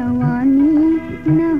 जवानी न